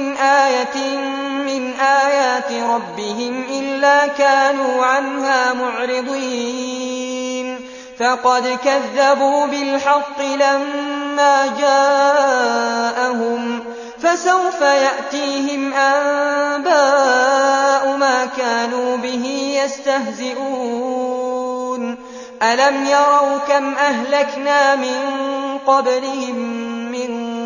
من آية من آيات ربهم إلا كانوا عنها معرضين فقد كذبوا بالحق لما جاءهم فسوف يأتيهم أنباء ما كانوا به يستهزئون ألم يروا كم أهلكنا من قبلهم من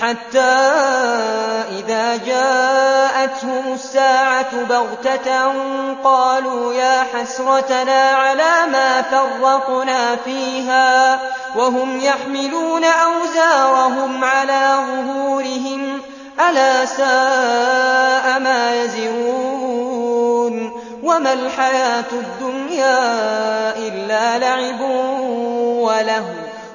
حتى إذا جاءتهم الساعة بغتة قالوا يا حسرتنا على ما فرقنا فيها وهم يحملون أوزارهم على ظهورهم ألا ساء ما يزرون وما الحياة الدنيا إلا لعب ولهو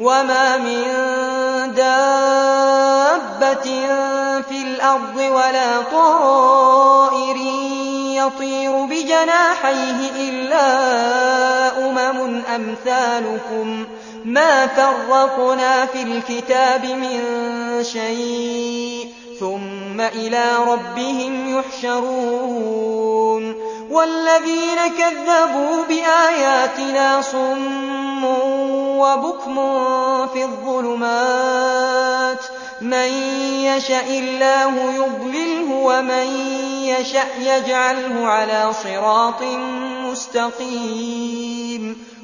وما من دابة في الأرض ولا طائر يطير بجناحيه إلا أمم أمثالكم ما فرقنا في الكتاب من شيء ثم ثم إلى ربهم يحشرون والذين كذبوا بآياتنا صم وبكم في الظلمات من يشأ الله يضلله ومن يشأ يجعله على صراط مستقيم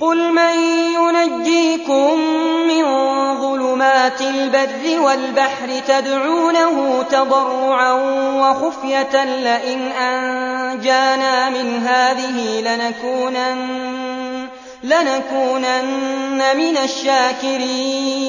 قل من ينجيكم من ظلمات البر والبحر تدعونه تضرعا وخفية لئن أنجانا من هذه لنكونن, لنكونن من الشاكرين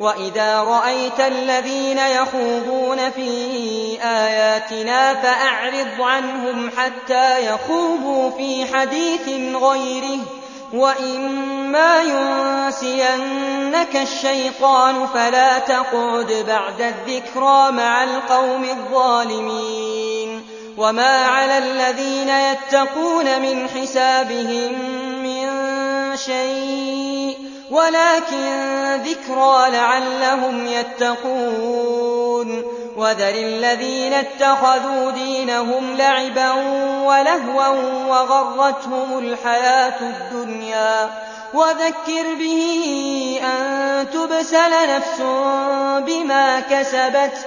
وَإِذَا رَأَيْتَ الَّذِينَ يَخُوضُونَ فِي آيَاتِنَا فَأَعْرِضْ عَنْهُمْ حَتَّى يَخُوضُوا فِي حَدِيثٍ غَيْرِهِ وَإِمَّا يُنْسِيَنَّكَ الشَّيْطَانُ فَلَا تَقْعُدْ بَعْدَ الذِّكْرَى مَعَ الْقَوْمِ الظَّالِمِينَ وَمَا عَلَى الَّذِينَ يَتَّقُونَ مِنْ حِسَابِهِمْ شيء ولكن ذكرى لعلهم يتقون. وذر الذين اتخذوا دينهم لعبا ولهوا وغرتهم الحياة الدنيا. وذكر به أن تبسل نفس بما كسبت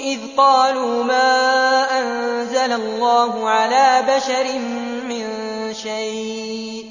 إذ قالوا ما أنزل الله على بشر من شيء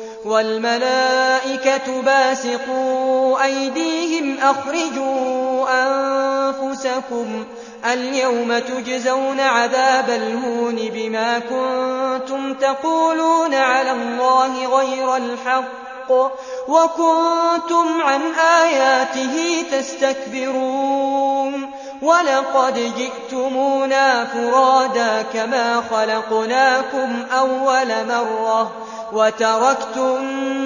والملائكة باسقوا أيديهم أخرجوا أنفسكم اليوم تجزون عذاب الهون بما كنتم تقولون على الله غير الحق وكنتم عن آياته تستكبرون ولقد جئتمونا فرادا كما خلقناكم أول مرة وتركتم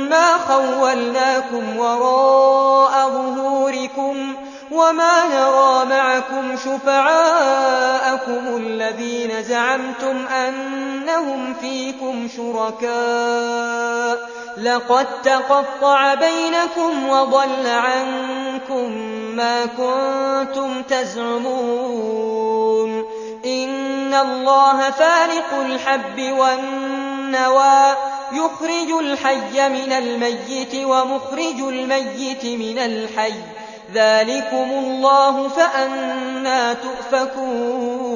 ما خولناكم وراء ظهوركم وما نرى معكم شفعاءكم الذين زعمتم أنهم فيكم شركاء لقد تقطع بينكم وضل عنكم ما كنتم تزعمون إن الله فارق الحب والنوى يخرج الحي من الميت ومخرج الميت من الحي. ذلكم الله فأنا تؤفكون.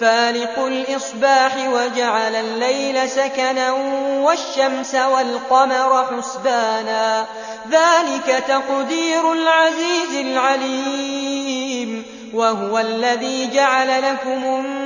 فالق الإصباح وجعل الليل سكنا والشمس والقمر حسبانا. ذلك تقدير العزيز العليم. وهو الذي جعل لكم النار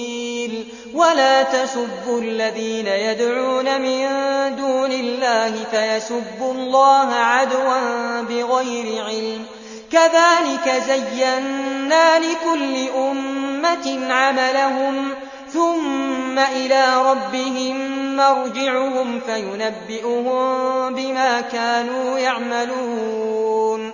ولا تسبوا الذين يدعون من دون الله فيسبوا الله عدوا بغير علم. كذلك زينا لكل أمة عملهم ثم إلى ربهم مرجعهم فينبئهم بما كانوا يعملون.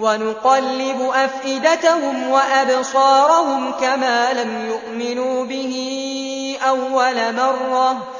ونقلب أفئدتهم وأبصارهم كما لم يؤمنوا به أول مرة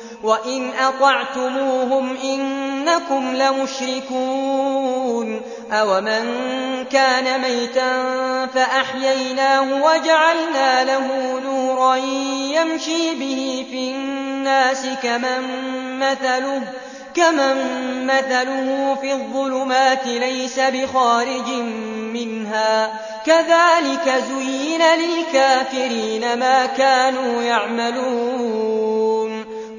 وَإِنْ أَطَعْتُمُوهُمْ إِنَّكُمْ لَمُشْرِكُونَ أَوَمَنْ كَانَ مَيْتًا فَأَحْيَيْنَاهُ وَجَعَلْنَا لَهُ نُورًا يَمْشِي بِهِ فِي النَّاسِ كَمَنْ مَثَلُهُ كَمَنْ مَثَلُهُ فِي الظُّلُمَاتِ لَيْسَ بِخَارِجٍ مِنْهَا كَذَلِكَ زُيِّنَ لِلْكَافِرِينَ مَا كَانُوا يَعْمَلُونَ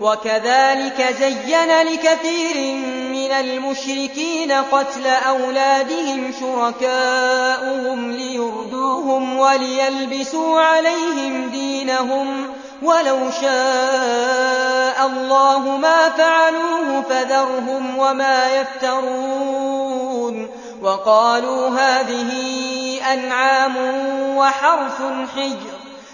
وكذلك زين لكثير من المشركين قتل أولادهم شركاؤهم ليردوهم وليلبسوا عليهم دينهم ولو شاء الله ما فعلوه فذرهم وما يفترون وقالوا هذه أنعام وحرث حجر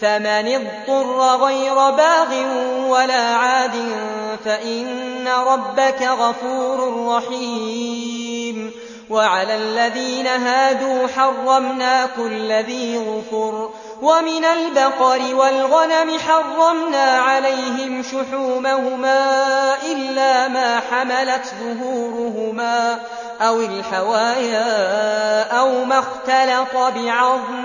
فمن اضطر غير باغ ولا عاد فإن ربك غفور رحيم وعلى الذين هادوا حرمنا كل ذي غفر ومن البقر والغنم حرمنا عليهم شحومهما إلا ما حملت ظهورهما أو الحوايا أو ما اختلط بعظم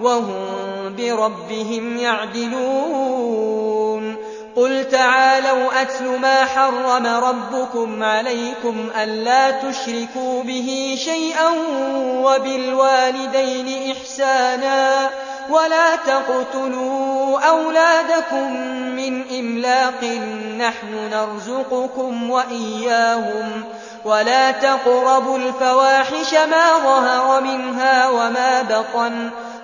وهم بربهم يعدلون. قل تعالوا أتل ما حرم ربكم عليكم ألا تشركوا به شيئا وبالوالدين إحسانا ولا تقتلوا أولادكم من إملاق نحن نرزقكم وإياهم ولا تقربوا الفواحش ما ظهر منها وما بطن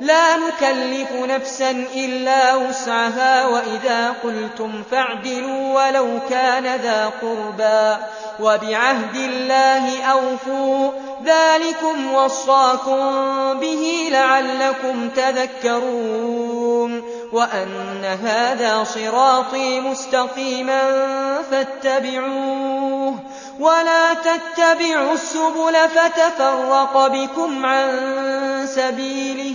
لا نكلف نفسا إلا وسعها وإذا قلتم فاعدلوا ولو كان ذا قربا وبعهد الله أوفوا ذلكم وصاكم به لعلكم تذكرون وأن هذا صراطي مستقيما فاتبعوه ولا تتبعوا السبل فتفرق بكم عن سبيله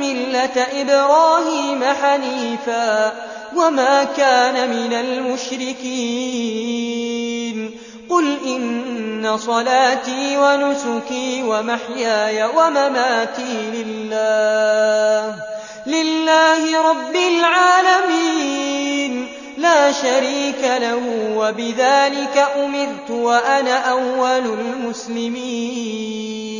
مِلَّةَ إِبْرَاهِيمَ حَنِيفًا وَمَا كَانَ مِنَ الْمُشْرِكِينَ. قُلْ إِنَّ صَلَاتِي وَنُسُكِي وَمَحْيَايَ وَمَمَاتِي لِلَّهِ لِلَّهِ رَبِّ الْعَالَمِينَ. لا شريك له وبذلك أمرت وأنا أول المسلمين.